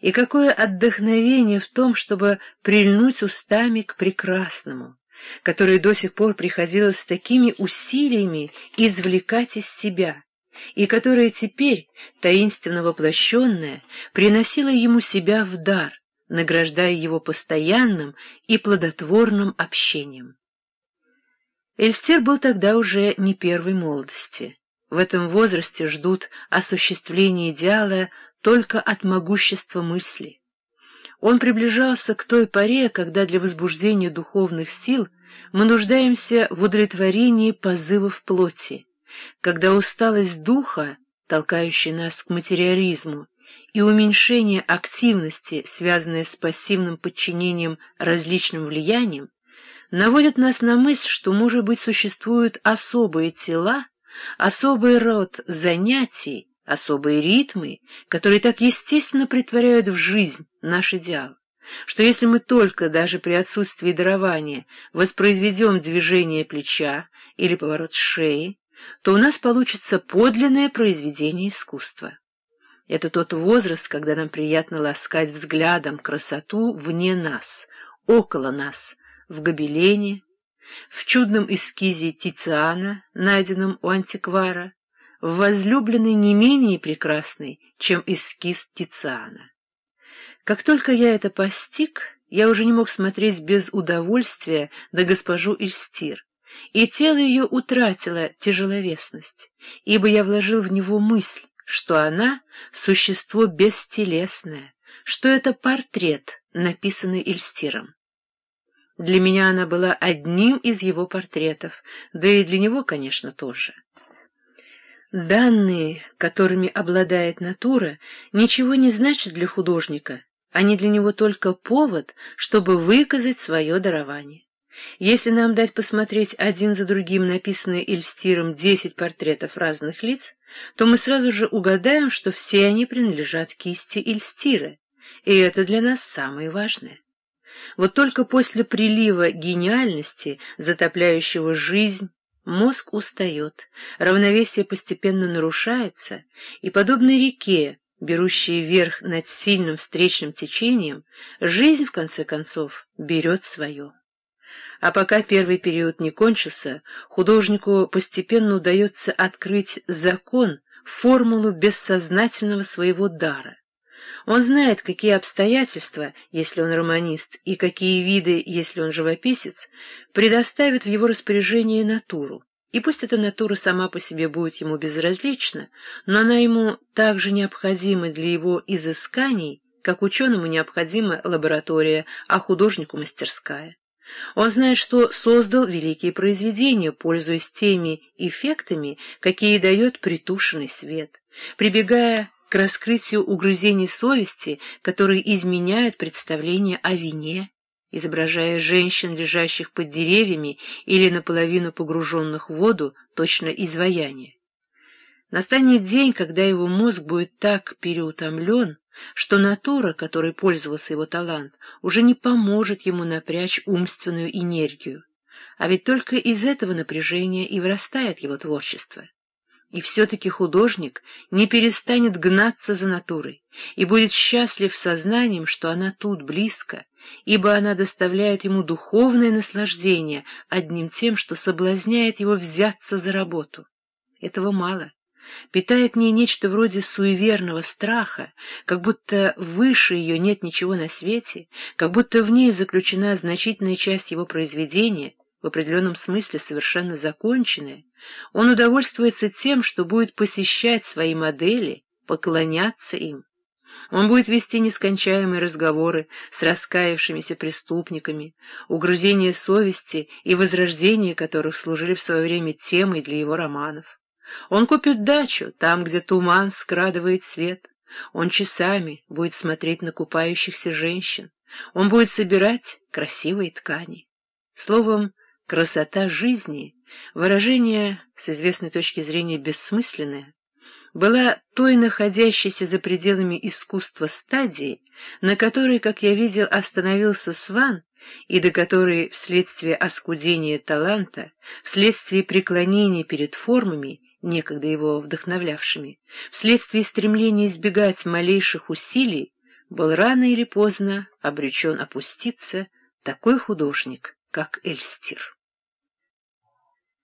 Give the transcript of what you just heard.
И какое отдохновение в том, чтобы прильнуть устами к прекрасному, которое до сих пор приходилось с такими усилиями извлекать из себя, и которое теперь, таинственно воплощенное, приносило ему себя в дар, награждая его постоянным и плодотворным общением. Эльстер был тогда уже не первой молодости. В этом возрасте ждут осуществления идеала только от могущества мысли. Он приближался к той поре, когда для возбуждения духовных сил мы нуждаемся в удовлетворении позывов плоти, когда усталость духа, толкающая нас к материализму, и уменьшение активности, связанное с пассивным подчинением различным влияниям, наводят нас на мысль, что, может быть, существуют особые тела, особый род занятий, особые ритмы, которые так естественно притворяют в жизнь наш идеал, что если мы только, даже при отсутствии дарования, воспроизведем движение плеча или поворот шеи, то у нас получится подлинное произведение искусства. Это тот возраст, когда нам приятно ласкать взглядом красоту вне нас, около нас, в гобелене, в чудном эскизе Тициана, найденном у антиквара, в возлюбленной не менее прекрасной, чем эскиз Тициана. Как только я это постиг, я уже не мог смотреть без удовольствия на госпожу Ильстир, и тело ее утратило тяжеловесность, ибо я вложил в него мысль, что она — существо бестелесное, что это портрет, написанный Ильстиром. Для меня она была одним из его портретов, да и для него, конечно, тоже. Данные, которыми обладает натура, ничего не значат для художника, они для него только повод, чтобы выказать свое дарование. Если нам дать посмотреть один за другим написанные Эльстиром десять портретов разных лиц, то мы сразу же угадаем, что все они принадлежат кисти Эльстира, и это для нас самое важное. Вот только после прилива гениальности, затопляющего жизнь, мозг устает, равновесие постепенно нарушается, и, подобно реке, берущей верх над сильным встречным течением, жизнь, в конце концов, берет свое. А пока первый период не кончился, художнику постепенно удается открыть закон, формулу бессознательного своего дара. Он знает, какие обстоятельства, если он романист, и какие виды, если он живописец, предоставит в его распоряжение натуру. И пусть эта натура сама по себе будет ему безразлична, но она ему так же необходима для его изысканий, как ученому необходима лаборатория, а художнику мастерская. Он знает, что создал великие произведения, пользуясь теми эффектами, какие дает притушенный свет, прибегая к раскрытию угрызений совести, которые изменяют представление о вине, изображая женщин, лежащих под деревьями или наполовину погруженных в воду, точно изваяние. Настанет день, когда его мозг будет так переутомлен, что натура, которой пользовался его талант, уже не поможет ему напрячь умственную энергию, а ведь только из этого напряжения и вырастает его творчество. И все-таки художник не перестанет гнаться за натурой и будет счастлив сознанием, что она тут, близко, ибо она доставляет ему духовное наслаждение одним тем, что соблазняет его взяться за работу. Этого мало. Питает в ней нечто вроде суеверного страха, как будто выше ее нет ничего на свете, как будто в ней заключена значительная часть его произведения, в определенном смысле совершенно законченная, он удовольствуется тем, что будет посещать свои модели, поклоняться им. Он будет вести нескончаемые разговоры с раскаявшимися преступниками, угрызения совести и возрождение которых служили в свое время темой для его романов. Он купит дачу там, где туман скрадывает свет. Он часами будет смотреть на купающихся женщин. Он будет собирать красивые ткани. Словом, красота жизни, выражение с известной точки зрения бессмысленное, была той находящейся за пределами искусства стадии, на которой, как я видел, остановился Сван, и до которой вследствие оскудения таланта, вследствие преклонения перед формами, некогда его вдохновлявшими, вследствие стремления избегать малейших усилий, был рано или поздно обречен опуститься такой художник, как Эльстир.